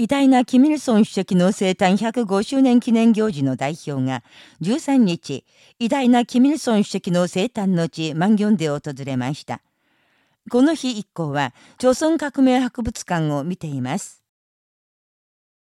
偉大なキミルソン主席の生誕105周年記念行事の代表が13日、偉大なキミルソン主席の生誕の地、マンギョンで訪れました。この日以降は、朝鮮革命博物館を見ています。